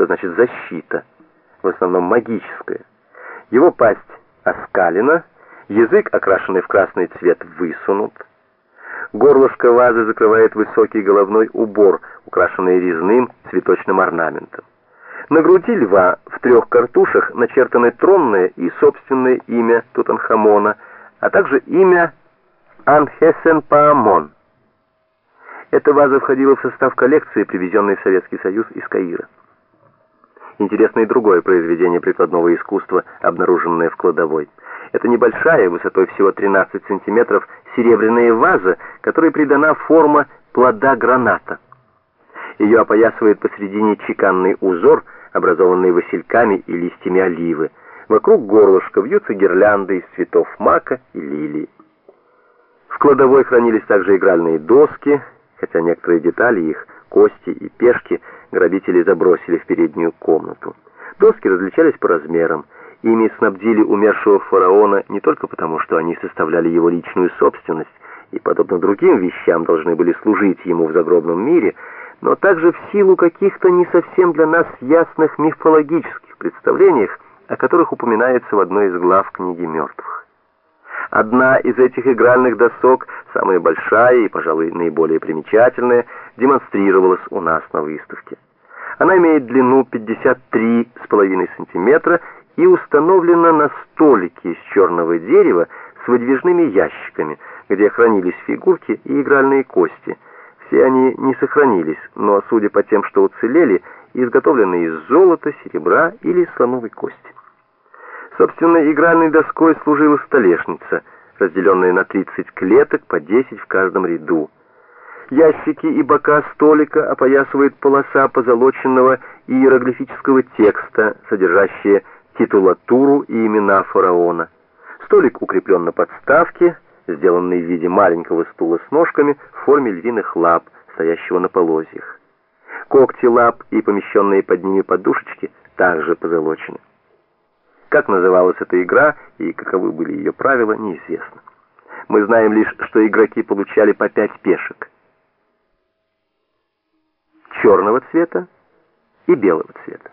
что значит защита, в основном магическая. Его пасть оскалена, язык, окрашенный в красный цвет, высунут. Горлышко вазы закрывает высокий головной убор, украшенный резным цветочным орнаментом. На груди льва в трех картушах начертаны тронное и собственное имя Тутанхамона, а также имя Анхесенпаамон. Эта ваза входила в состав коллекции, привезенной в Советский Союз из Каира. Интересно и другое произведение прикладного искусства, обнаруженное в кладовой. Это небольшая, высотой всего 13 сантиметров, серебряная ваза, которой придана форма плода граната. Ее опоясывает посредине чеканный узор, образованный васильками и листьями оливы. Вокруг горлышка вьются гирлянды из цветов мака и лилии. В кладовой хранились также игральные доски, хотя некоторые детали их, кости и пешки, грабители забросили в переднюю комнату. Доски различались по размерам. Ими снабдили умершего фараона не только потому, что они составляли его личную собственность и, подобно другим вещам, должны были служить ему в загробном мире, но также в силу каких-то не совсем для нас ясных мифологических представлениях, о которых упоминается в одной из глав книги мертвых. Одна из этих игральных досок, самая большая и, пожалуй, наиболее примечательная, демонстрировалась у нас на выставке. Она имеет длину 53,5 см и установлена на столике из черного дерева с выдвижными ящиками, где хранились фигурки и игральные кости. Все они не сохранились, но, судя по тем, что уцелели, изготовлены из золота, серебра или слоновой кости. Собственно, игральной доской служила столешница, разделенная на 30 клеток, по 10 в каждом ряду. Ящики и бока столика опоясывает полоса позолоченного иероглифического текста, содержащая титулатуру и имена фараона. Столик укреплен на подставке, сделанной в виде маленького стула с ножками в форме львиных лап, стоящего на полозьях. Когти лап и помещенные под ними подушечки также позолочены. Как называлась эта игра и каковы были ее правила, неизвестно. Мы знаем лишь, что игроки получали по пять пешек. Черного цвета и белого цвета.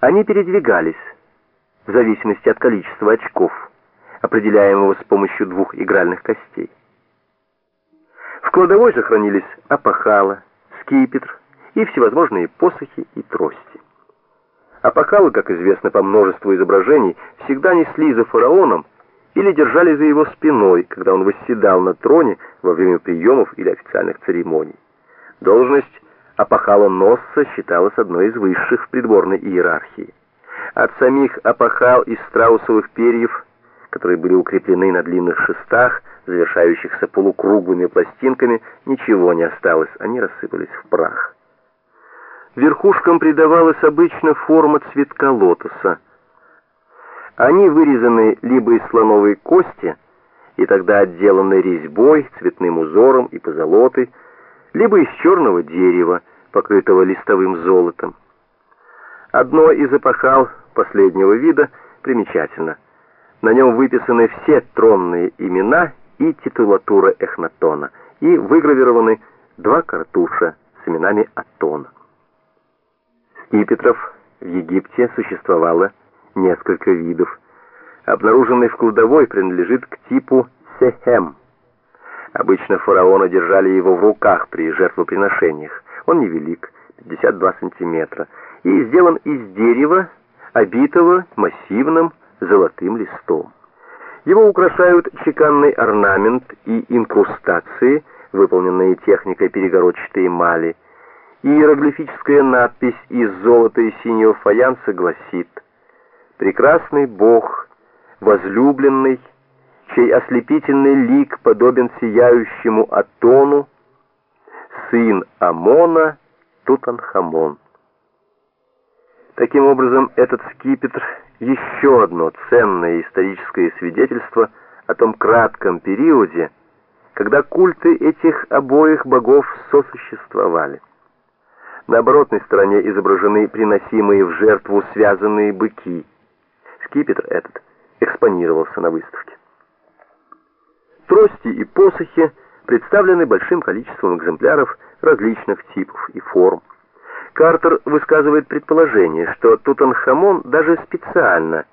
Они передвигались в зависимости от количества очков, определяемого с помощью двух игральных костей. В кладовой же хранились опахала, скипетр и всевозможные посохи и трости. Апокалы, как известно по множеству изображений, всегда несли за фараоном или держали за его спиной, когда он восседал на троне во время приемов или официальных церемоний. Должность апохала-носца считалась одной из высших в придворной иерархии. От самих апохал из страусовых перьев, которые были укреплены на длинных шестах, завершающихся полукруглыми пластинками, ничего не осталось, они рассыпались в прах. Верхушкам придавалась обычно форма цветка лотоса. Они вырезаны либо из слоновой кости, и тогда отделаны резьбой, цветным узором и позолотой, либо из черного дерева, покрытого листовым золотом. Одно из эпохал последнего вида примечательно. На нем выписаны все тронные имена и титулатура Эхнатона, и выгравированы два картуша с именами Атона. Скипетров в Египте существовало несколько видов. Обнаруженный в кладовой принадлежит к типу сехем. Обычно фараона держали его в руках при жертвоприношениях. Он невелик, 52 сантиметра, и сделан из дерева, обитого массивным золотым листом. Его украшают чеканный орнамент и инкрустации, выполненные техникой перегородчатой эмали, Иероглифическая надпись из золота и синего фаянса гласит «Прекрасный Бог, возлюбленный, чей ослепительный лик подобен сияющему Атону, сын Амона Тутанхамон». Таким образом, этот скипетр — еще одно ценное историческое свидетельство о том кратком периоде, когда культы этих обоих богов сосуществовали. На оборотной стороне изображены приносимые в жертву связанные быки. Скипетр этот экспонировался на выставке. Трости и посохи представлены большим количеством экземпляров различных типов и форм. Картер высказывает предположение, что Тутанхамон даже специально